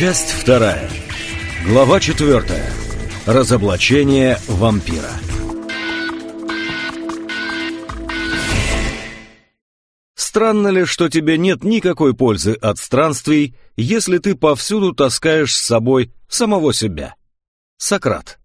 Часть вторая. Глава четвертая. Разоблачение вампира. Странно ли, что тебе нет никакой пользы от странствий, если ты повсюду таскаешь с собой самого себя? Сократ.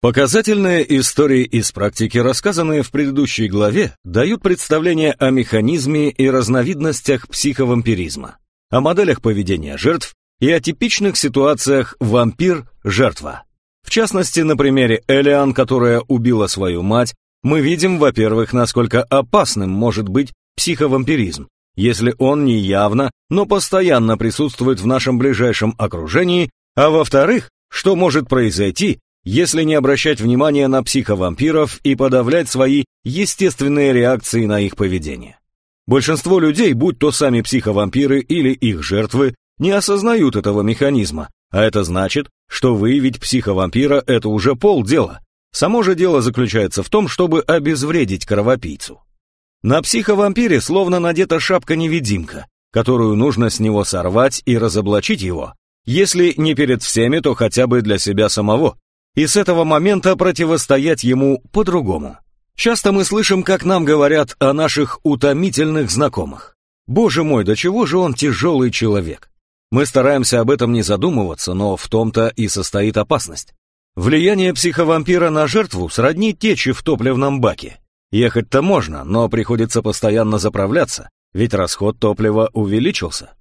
Показательные истории из практики, рассказанные в предыдущей главе, дают представление о механизме и разновидностях психовампиризма, о моделях поведения жертв и о типичных ситуациях вампир-жертва. В частности, на примере Элиан, которая убила свою мать, мы видим, во-первых, насколько опасным может быть психовампиризм, если он не явно, но постоянно присутствует в нашем ближайшем окружении, а во-вторых, что может произойти, если не обращать внимания на психовампиров и подавлять свои естественные реакции на их поведение. Большинство людей, будь то сами психовампиры или их жертвы, не осознают этого механизма, а это значит, что выявить психовампира – это уже полдела. Само же дело заключается в том, чтобы обезвредить кровопийцу. На психовампире словно надета шапка-невидимка, которую нужно с него сорвать и разоблачить его, если не перед всеми, то хотя бы для себя самого, и с этого момента противостоять ему по-другому. Часто мы слышим, как нам говорят о наших утомительных знакомых. Боже мой, до чего же он тяжелый человек. Мы стараемся об этом не задумываться, но в том-то и состоит опасность. Влияние психовампира на жертву сродни течи в топливном баке. Ехать-то можно, но приходится постоянно заправляться, ведь расход топлива увеличился.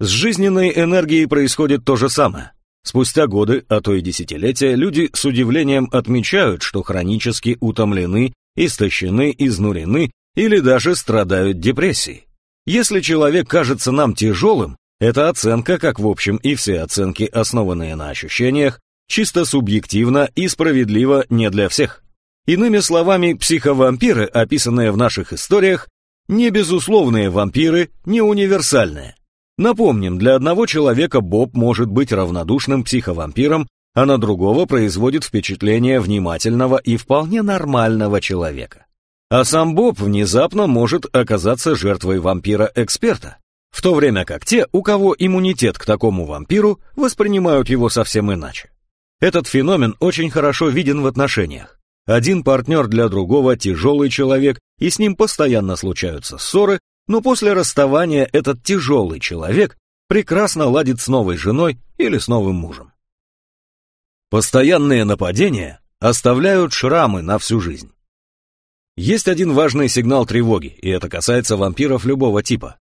С жизненной энергией происходит то же самое. Спустя годы, а то и десятилетия, люди с удивлением отмечают, что хронически утомлены, истощены, изнурены или даже страдают депрессией. Если человек кажется нам тяжелым, эта оценка, как в общем и все оценки, основанные на ощущениях, чисто субъективно и справедливо не для всех. Иными словами, психовампиры, описанные в наших историях, не безусловные вампиры, не универсальные. Напомним, для одного человека Боб может быть равнодушным психовампиром, а на другого производит впечатление внимательного и вполне нормального человека. А сам Боб внезапно может оказаться жертвой вампира-эксперта, в то время как те, у кого иммунитет к такому вампиру, воспринимают его совсем иначе. Этот феномен очень хорошо виден в отношениях. Один партнер для другого тяжелый человек, и с ним постоянно случаются ссоры, но после расставания этот тяжелый человек прекрасно ладит с новой женой или с новым мужем. Постоянные нападения оставляют шрамы на всю жизнь. Есть один важный сигнал тревоги, и это касается вампиров любого типа.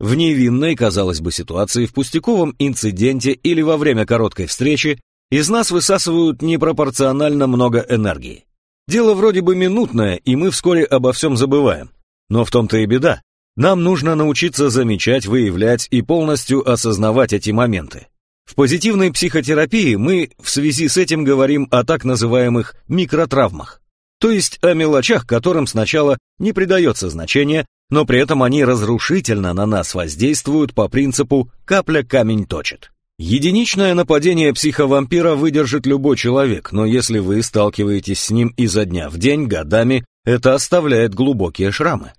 В невинной, казалось бы, ситуации, в пустяковом инциденте или во время короткой встречи из нас высасывают непропорционально много энергии. Дело вроде бы минутное, и мы вскоре обо всем забываем. Но в том-то и беда. Нам нужно научиться замечать, выявлять и полностью осознавать эти моменты. В позитивной психотерапии мы в связи с этим говорим о так называемых микротравмах, то есть о мелочах, которым сначала не придается значения, но при этом они разрушительно на нас воздействуют по принципу «капля камень точит». Единичное нападение психовампира выдержит любой человек, но если вы сталкиваетесь с ним изо дня в день, годами, это оставляет глубокие шрамы.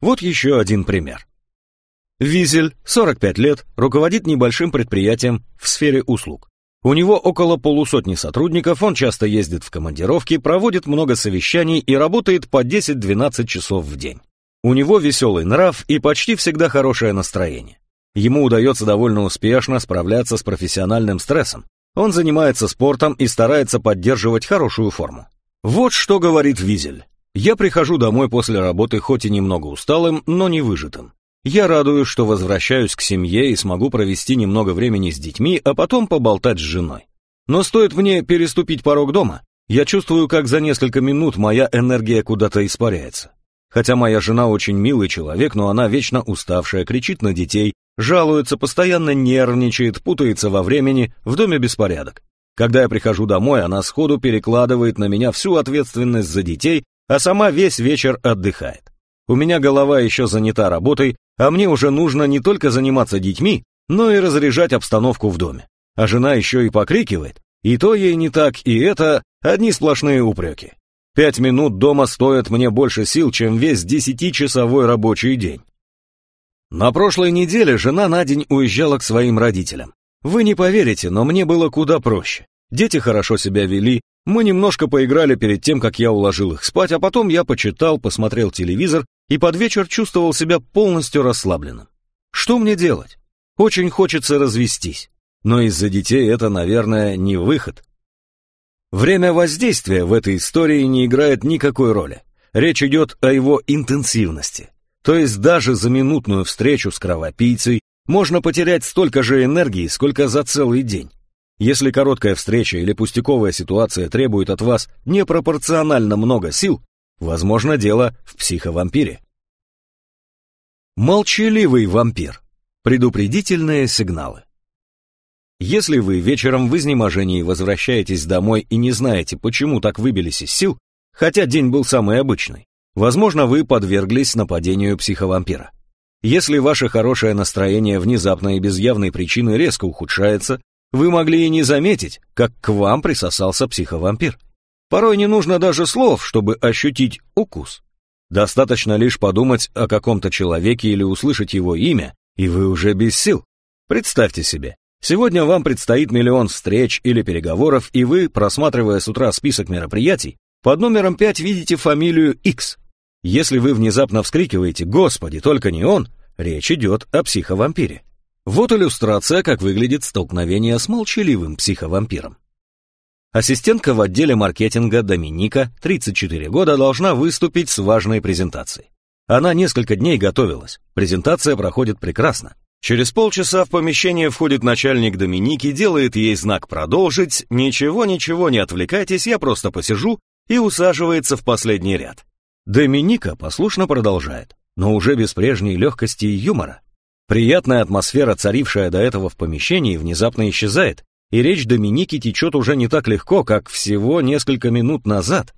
Вот еще один пример. Визель, 45 лет, руководит небольшим предприятием в сфере услуг. У него около полусотни сотрудников, он часто ездит в командировки, проводит много совещаний и работает по 10-12 часов в день. У него веселый нрав и почти всегда хорошее настроение. Ему удается довольно успешно справляться с профессиональным стрессом. Он занимается спортом и старается поддерживать хорошую форму. Вот что говорит Визель. Я прихожу домой после работы хоть и немного усталым, но не выжатым. Я радуюсь, что возвращаюсь к семье и смогу провести немного времени с детьми, а потом поболтать с женой. Но стоит мне переступить порог дома, я чувствую, как за несколько минут моя энергия куда-то испаряется. Хотя моя жена очень милый человек, но она вечно уставшая, кричит на детей, жалуется, постоянно нервничает, путается во времени, в доме беспорядок. Когда я прихожу домой, она сходу перекладывает на меня всю ответственность за детей, а сама весь вечер отдыхает. У меня голова еще занята работой, а мне уже нужно не только заниматься детьми, но и разряжать обстановку в доме. А жена еще и покрикивает, и то ей не так, и это одни сплошные упреки. Пять минут дома стоят мне больше сил, чем весь десятичасовой рабочий день. На прошлой неделе жена на день уезжала к своим родителям. Вы не поверите, но мне было куда проще. Дети хорошо себя вели, мы немножко поиграли перед тем, как я уложил их спать, а потом я почитал, посмотрел телевизор и под вечер чувствовал себя полностью расслабленным. Что мне делать? Очень хочется развестись. Но из-за детей это, наверное, не выход. Время воздействия в этой истории не играет никакой роли. Речь идет о его интенсивности. То есть даже за минутную встречу с кровопийцей можно потерять столько же энергии, сколько за целый день. Если короткая встреча или пустяковая ситуация требует от вас непропорционально много сил, возможно дело в психовампире. Молчаливый вампир. Предупредительные сигналы. Если вы вечером в изнеможении возвращаетесь домой и не знаете, почему так выбились из сил, хотя день был самый обычный, возможно, вы подверглись нападению психовампира. Если ваше хорошее настроение внезапно и без явной причины резко ухудшается, вы могли и не заметить, как к вам присосался психовампир. Порой не нужно даже слов, чтобы ощутить укус. Достаточно лишь подумать о каком-то человеке или услышать его имя, и вы уже без сил. Представьте себе, сегодня вам предстоит миллион встреч или переговоров, и вы, просматривая с утра список мероприятий, под номером 5 видите фамилию X. Если вы внезапно вскрикиваете «Господи, только не он!», речь идет о психовампире. Вот иллюстрация, как выглядит столкновение с молчаливым психовампиром. Ассистентка в отделе маркетинга Доминика, 34 года, должна выступить с важной презентацией. Она несколько дней готовилась. Презентация проходит прекрасно. Через полчаса в помещение входит начальник Доминики, делает ей знак «Продолжить», «Ничего-ничего, не отвлекайтесь, я просто посижу» и усаживается в последний ряд. Доминика послушно продолжает, но уже без прежней легкости и юмора. Приятная атмосфера, царившая до этого в помещении, внезапно исчезает, и речь Доминики течет уже не так легко, как всего несколько минут назад.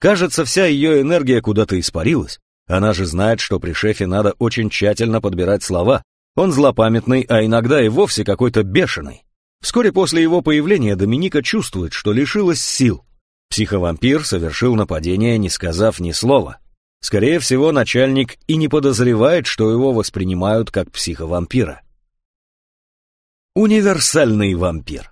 Кажется, вся ее энергия куда-то испарилась. Она же знает, что при шефе надо очень тщательно подбирать слова. Он злопамятный, а иногда и вовсе какой-то бешеный. Вскоре после его появления Доминика чувствует, что лишилась сил. Психовампир совершил нападение, не сказав ни слова. Скорее всего, начальник и не подозревает, что его воспринимают как психовампира. Универсальный вампир.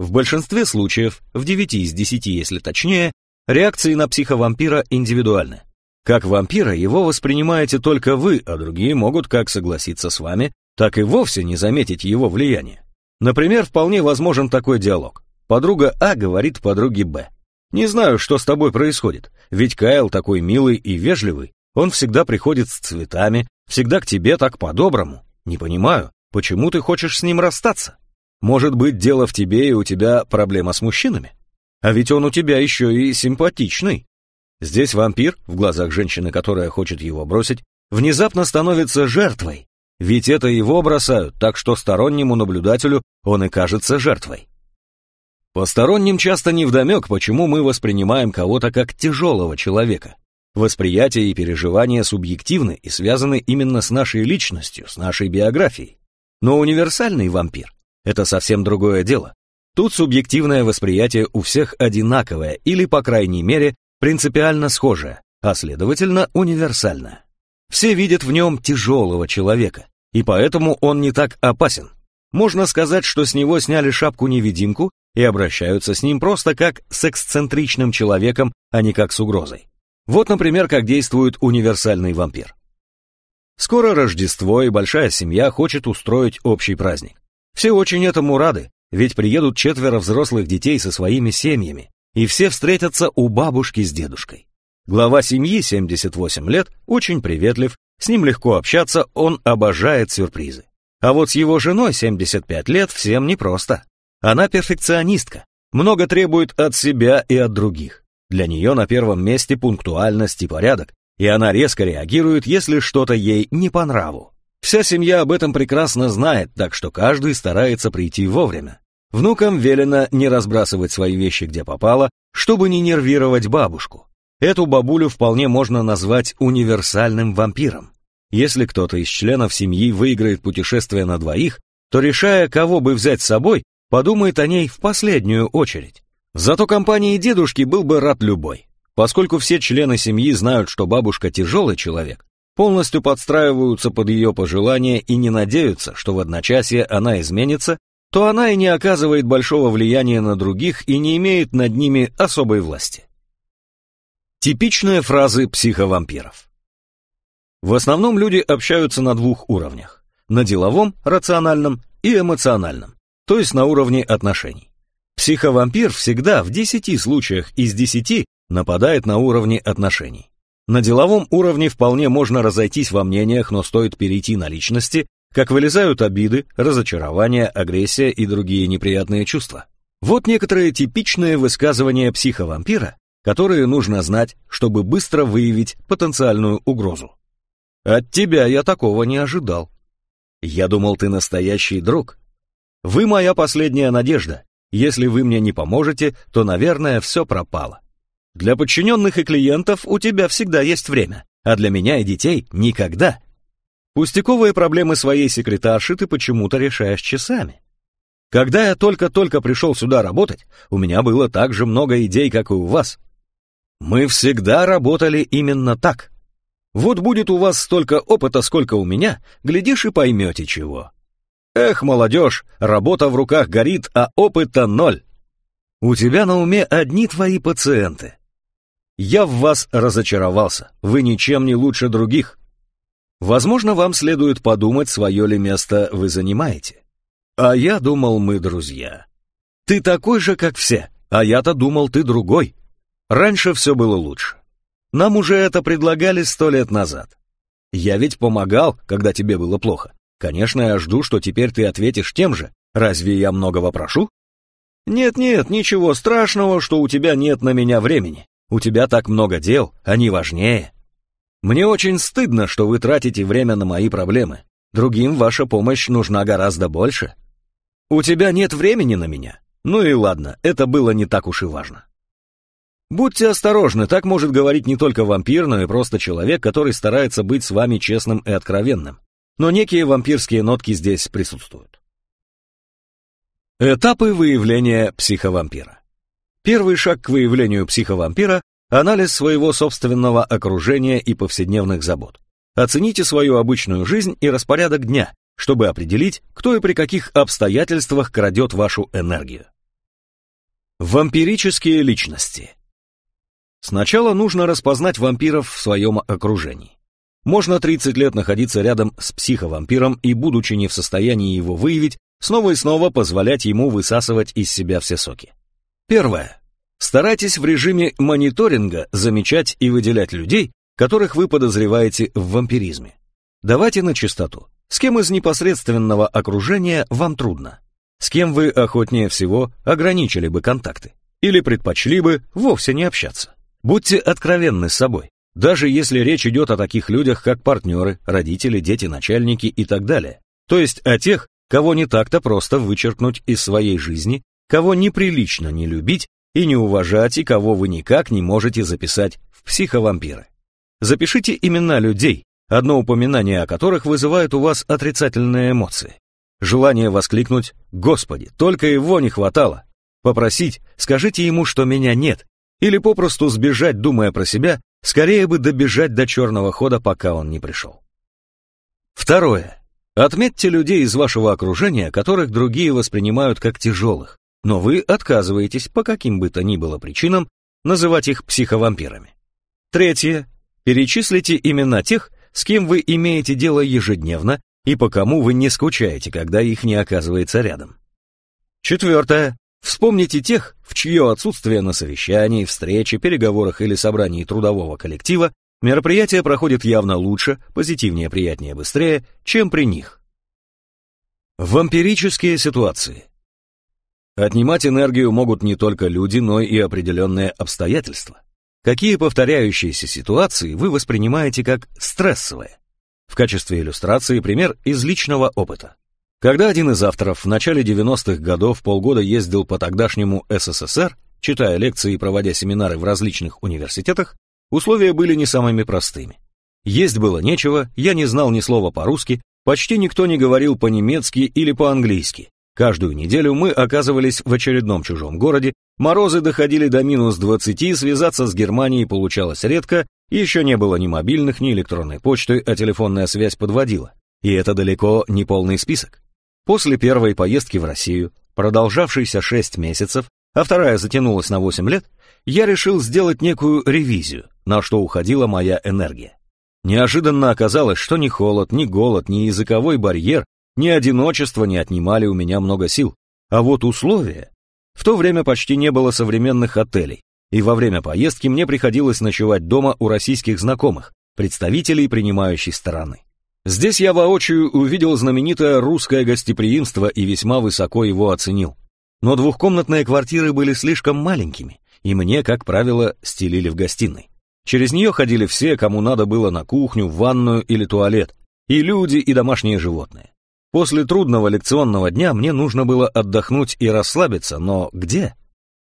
В большинстве случаев, в 9 из 10, если точнее, реакции на психовампира индивидуальны. Как вампира его воспринимаете только вы, а другие могут как согласиться с вами, так и вовсе не заметить его влияние. Например, вполне возможен такой диалог. Подруга А говорит подруге Б. «Не знаю, что с тобой происходит, ведь Кайл такой милый и вежливый, он всегда приходит с цветами, всегда к тебе так по-доброму. Не понимаю, почему ты хочешь с ним расстаться?» Может быть, дело в тебе и у тебя проблема с мужчинами? А ведь он у тебя еще и симпатичный. Здесь вампир, в глазах женщины, которая хочет его бросить, внезапно становится жертвой. Ведь это его бросают, так что стороннему наблюдателю он и кажется жертвой. Посторонним часто невдомек, почему мы воспринимаем кого-то как тяжелого человека. Восприятие и переживания субъективны и связаны именно с нашей личностью, с нашей биографией. Но универсальный вампир это совсем другое дело. Тут субъективное восприятие у всех одинаковое или, по крайней мере, принципиально схожее, а следовательно универсальное. Все видят в нем тяжелого человека, и поэтому он не так опасен. Можно сказать, что с него сняли шапку-невидимку и обращаются с ним просто как с эксцентричным человеком, а не как с угрозой. Вот, например, как действует универсальный вампир. Скоро Рождество, и большая семья хочет устроить общий праздник. Все очень этому рады, ведь приедут четверо взрослых детей со своими семьями, и все встретятся у бабушки с дедушкой. Глава семьи, 78 лет, очень приветлив, с ним легко общаться, он обожает сюрпризы. А вот с его женой, 75 лет, всем непросто. Она перфекционистка, много требует от себя и от других. Для нее на первом месте пунктуальность и порядок, и она резко реагирует, если что-то ей не по нраву. Вся семья об этом прекрасно знает, так что каждый старается прийти вовремя. Внукам велено не разбрасывать свои вещи где попало, чтобы не нервировать бабушку. Эту бабулю вполне можно назвать универсальным вампиром. Если кто-то из членов семьи выиграет путешествие на двоих, то решая, кого бы взять с собой, подумает о ней в последнюю очередь. Зато компании дедушки был бы рад любой. Поскольку все члены семьи знают, что бабушка тяжелый человек, полностью подстраиваются под ее пожелания и не надеются, что в одночасье она изменится, то она и не оказывает большого влияния на других и не имеет над ними особой власти. Типичные фразы психовампиров. В основном люди общаются на двух уровнях. На деловом, рациональном и эмоциональном, то есть на уровне отношений. Психовампир всегда в 10 случаях из 10 нападает на уровне отношений. На деловом уровне вполне можно разойтись во мнениях, но стоит перейти на личности, как вылезают обиды, разочарования, агрессия и другие неприятные чувства. Вот некоторые типичные высказывания психовампира, которые нужно знать, чтобы быстро выявить потенциальную угрозу. От тебя я такого не ожидал. Я думал, ты настоящий друг. Вы моя последняя надежда. Если вы мне не поможете, то, наверное, все пропало. Для подчиненных и клиентов у тебя всегда есть время, а для меня и детей никогда. Пустяковые проблемы своей секретарши ты почему-то решаешь часами. Когда я только-только пришел сюда работать, у меня было так же много идей, как и у вас. Мы всегда работали именно так. Вот будет у вас столько опыта, сколько у меня, глядишь и поймете чего. Эх, молодежь, работа в руках горит, а опыта ноль. У тебя на уме одни твои пациенты. Я в вас разочаровался, вы ничем не лучше других. Возможно, вам следует подумать, свое ли место вы занимаете. А я думал, мы друзья. Ты такой же, как все, а я-то думал, ты другой. Раньше все было лучше. Нам уже это предлагали сто лет назад. Я ведь помогал, когда тебе было плохо. Конечно, я жду, что теперь ты ответишь тем же. Разве я многого прошу? Нет-нет, ничего страшного, что у тебя нет на меня времени. У тебя так много дел, они важнее. Мне очень стыдно, что вы тратите время на мои проблемы. Другим ваша помощь нужна гораздо больше. У тебя нет времени на меня? Ну и ладно, это было не так уж и важно. Будьте осторожны, так может говорить не только вампир, но и просто человек, который старается быть с вами честным и откровенным. Но некие вампирские нотки здесь присутствуют. Этапы выявления психовампира. Первый шаг к выявлению психовампира – анализ своего собственного окружения и повседневных забот. Оцените свою обычную жизнь и распорядок дня, чтобы определить, кто и при каких обстоятельствах крадет вашу энергию. Вампирические личности – Сначала нужно распознать вампиров в своем окружении. Можно 30 лет находиться рядом с психовампиром и, будучи не в состоянии его выявить, снова и снова позволять ему высасывать из себя все соки. Первое. Старайтесь в режиме мониторинга замечать и выделять людей, которых вы подозреваете в вампиризме. Давайте на чистоту. С кем из непосредственного окружения вам трудно? С кем вы охотнее всего ограничили бы контакты? Или предпочли бы вовсе не общаться? Будьте откровенны с собой, даже если речь идет о таких людях, как партнеры, родители, дети, начальники и так далее. То есть о тех, кого не так-то просто вычеркнуть из своей жизни, кого неприлично не любить и не уважать, и кого вы никак не можете записать в психовампиры. Запишите имена людей, одно упоминание о которых вызывает у вас отрицательные эмоции. Желание воскликнуть «Господи, только его не хватало!» Попросить «Скажите ему, что меня нет, или попросту сбежать, думая про себя, скорее бы добежать до черного хода, пока он не пришел. Второе. Отметьте людей из вашего окружения, которых другие воспринимают как тяжелых, но вы отказываетесь по каким бы то ни было причинам называть их психовампирами. Третье. Перечислите имена тех, с кем вы имеете дело ежедневно и по кому вы не скучаете, когда их не оказывается рядом. Четвертое. Вспомните тех, в чье отсутствие на совещании, встрече, переговорах или собрании трудового коллектива мероприятие проходит явно лучше, позитивнее, приятнее, быстрее, чем при них. Вампирические ситуации. Отнимать энергию могут не только люди, но и определенные обстоятельства. Какие повторяющиеся ситуации вы воспринимаете как стрессовые? В качестве иллюстрации пример из личного опыта. Когда один из авторов в начале 90-х годов полгода ездил по тогдашнему СССР, читая лекции и проводя семинары в различных университетах, условия были не самыми простыми. Есть было нечего, я не знал ни слова по-русски, почти никто не говорил по-немецки или по-английски. Каждую неделю мы оказывались в очередном чужом городе, морозы доходили до минус 20, связаться с Германией получалось редко, Еще не было ни мобильных, ни электронной почты, а телефонная связь подводила. И это далеко не полный список. После первой поездки в Россию, продолжавшейся 6 месяцев, а вторая затянулась на 8 лет, я решил сделать некую ревизию, на что уходила моя энергия. Неожиданно оказалось, что ни холод, ни голод, ни языковой барьер, ни одиночество не отнимали у меня много сил. А вот условия... В то время почти не было современных отелей, и во время поездки мне приходилось ночевать дома у российских знакомых, представителей принимающей стороны. Здесь я воочию увидел знаменитое русское гостеприимство и весьма высоко его оценил. Но двухкомнатные квартиры были слишком маленькими, и мне, как правило, стелили в гостиной. Через нее ходили все, кому надо было на кухню, в ванную или туалет, и люди, и домашние животные. После трудного лекционного дня мне нужно было отдохнуть и расслабиться, но где?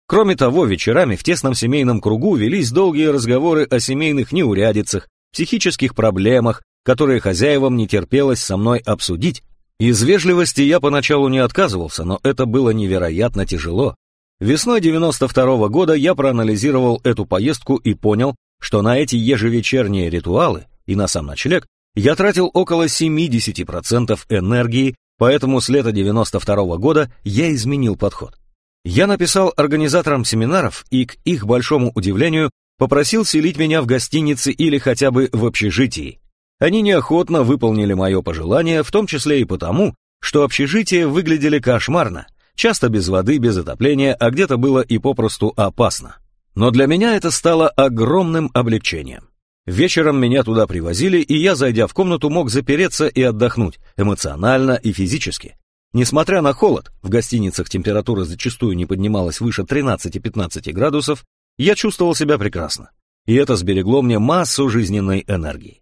Кроме того, вечерами в тесном семейном кругу велись долгие разговоры о семейных неурядицах, психических проблемах, которые хозяевам не терпелось со мной обсудить. Из вежливости я поначалу не отказывался, но это было невероятно тяжело. Весной 92 -го года я проанализировал эту поездку и понял, что на эти ежевечерние ритуалы и на сам ночлег я тратил около 70% энергии, поэтому с лета 92 -го года я изменил подход. Я написал организаторам семинаров и, к их большому удивлению, попросил селить меня в гостинице или хотя бы в общежитии, они неохотно выполнили мое пожелание, в том числе и потому, что общежития выглядели кошмарно, часто без воды, без отопления, а где-то было и попросту опасно. Но для меня это стало огромным облегчением. Вечером меня туда привозили, и я, зайдя в комнату, мог запереться и отдохнуть, эмоционально и физически. Несмотря на холод, в гостиницах температура зачастую не поднималась выше 13-15 градусов, я чувствовал себя прекрасно. И это сберегло мне массу жизненной энергии.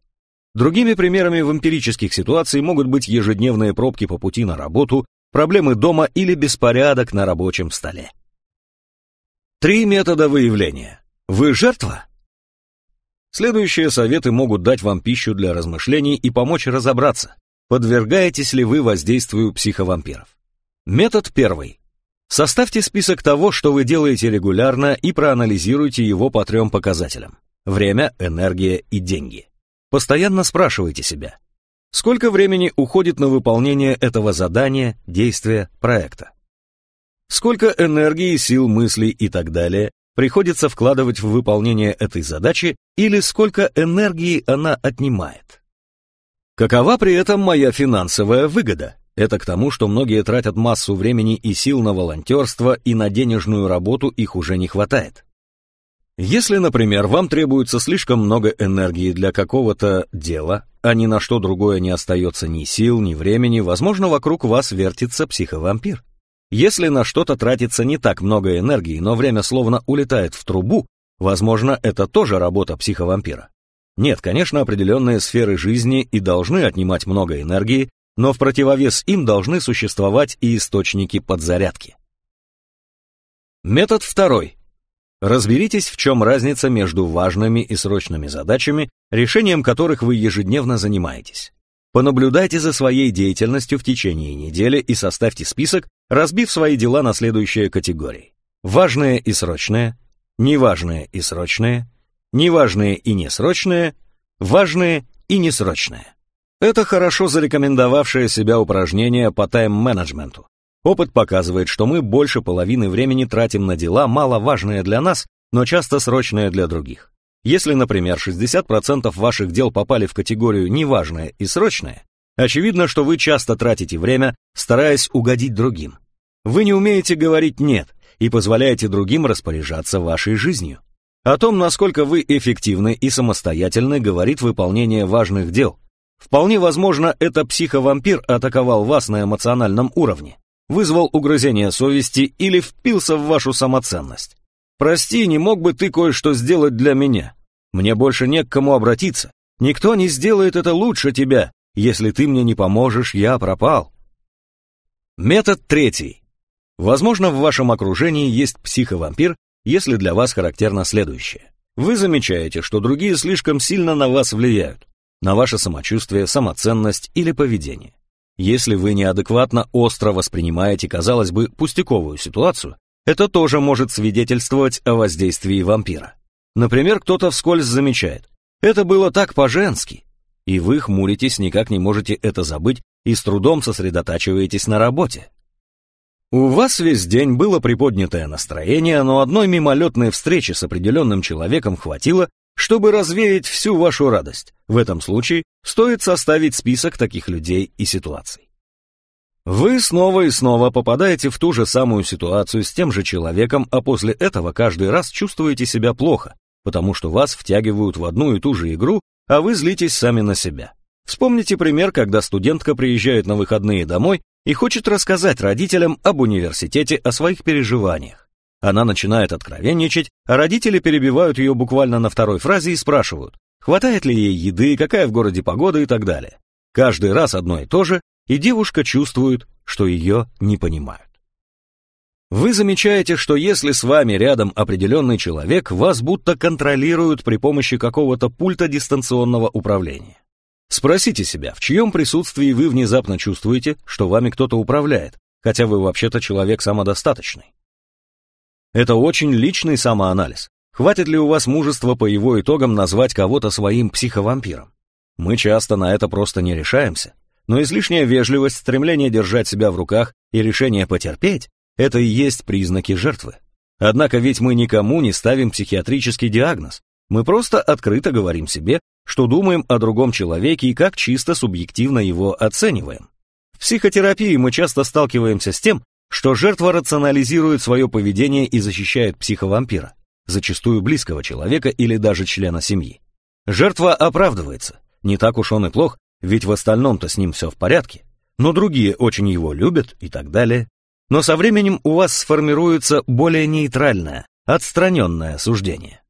Другими примерами вампирических ситуаций могут быть ежедневные пробки по пути на работу, проблемы дома или беспорядок на рабочем столе. Три метода выявления. Вы жертва? Следующие советы могут дать вам пищу для размышлений и помочь разобраться, подвергаетесь ли вы воздействию психовампиров. Метод первый. Составьте список того, что вы делаете регулярно и проанализируйте его по трем показателям. Время, энергия и деньги. Постоянно спрашивайте себя, сколько времени уходит на выполнение этого задания, действия, проекта? Сколько энергии, сил, мыслей и так далее приходится вкладывать в выполнение этой задачи или сколько энергии она отнимает? Какова при этом моя финансовая выгода? Это к тому, что многие тратят массу времени и сил на волонтерство, и на денежную работу их уже не хватает. Если, например, вам требуется слишком много энергии для какого-то дела, а ни на что другое не остается ни сил, ни времени, возможно, вокруг вас вертится психовампир. Если на что-то тратится не так много энергии, но время словно улетает в трубу, возможно, это тоже работа психовампира. Нет, конечно, определенные сферы жизни и должны отнимать много энергии, но в противовес им должны существовать и источники подзарядки. Метод второй. Разберитесь, в чем разница между важными и срочными задачами, решением которых вы ежедневно занимаетесь. Понаблюдайте за своей деятельностью в течение недели и составьте список, разбив свои дела на следующие категории. Важные и срочные, неважные и срочные, неважные и несрочные, важные и несрочные. Это хорошо зарекомендовавшее себя упражнение по тайм-менеджменту. Опыт показывает, что мы больше половины времени тратим на дела, маловажные для нас, но часто срочные для других. Если, например, 60% ваших дел попали в категорию «неважное» и «срочное», очевидно, что вы часто тратите время, стараясь угодить другим. Вы не умеете говорить «нет» и позволяете другим распоряжаться вашей жизнью. О том, насколько вы эффективны и самостоятельны, говорит выполнение важных дел. Вполне возможно, это психовампир атаковал вас на эмоциональном уровне вызвал угрызение совести или впился в вашу самоценность. «Прости, не мог бы ты кое-что сделать для меня? Мне больше не к кому обратиться. Никто не сделает это лучше тебя. Если ты мне не поможешь, я пропал». Метод третий. Возможно, в вашем окружении есть психовампир, если для вас характерно следующее. Вы замечаете, что другие слишком сильно на вас влияют, на ваше самочувствие, самоценность или поведение. Если вы неадекватно остро воспринимаете, казалось бы, пустяковую ситуацию, это тоже может свидетельствовать о воздействии вампира. Например, кто-то вскользь замечает, Это было так по-женски. И вы хмуритесь, никак не можете это забыть и с трудом сосредотачиваетесь на работе. У вас весь день было приподнятое настроение, но одной мимолетной встречи с определенным человеком хватило, чтобы развеять всю вашу радость. В этом случае стоит составить список таких людей и ситуаций. Вы снова и снова попадаете в ту же самую ситуацию с тем же человеком, а после этого каждый раз чувствуете себя плохо, потому что вас втягивают в одну и ту же игру, а вы злитесь сами на себя. Вспомните пример, когда студентка приезжает на выходные домой и хочет рассказать родителям об университете, о своих переживаниях. Она начинает откровенничать, а родители перебивают ее буквально на второй фразе и спрашивают, хватает ли ей еды, какая в городе погода и так далее. Каждый раз одно и то же, и девушка чувствует, что ее не понимают. Вы замечаете, что если с вами рядом определенный человек, вас будто контролируют при помощи какого-то пульта дистанционного управления. Спросите себя, в чьем присутствии вы внезапно чувствуете, что вами кто-то управляет, хотя вы вообще-то человек самодостаточный. Это очень личный самоанализ. Хватит ли у вас мужества по его итогам назвать кого-то своим психовампиром? Мы часто на это просто не решаемся, но излишняя вежливость, стремление держать себя в руках и решение потерпеть – это и есть признаки жертвы. Однако ведь мы никому не ставим психиатрический диагноз, мы просто открыто говорим себе, что думаем о другом человеке и как чисто субъективно его оцениваем. В психотерапии мы часто сталкиваемся с тем, что жертва рационализирует свое поведение и защищает психовампира, зачастую близкого человека или даже члена семьи. Жертва оправдывается, не так уж он и плох, ведь в остальном-то с ним все в порядке, но другие очень его любят и так далее. Но со временем у вас сформируется более нейтральное, отстраненное суждение.